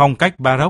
phong cách baroque.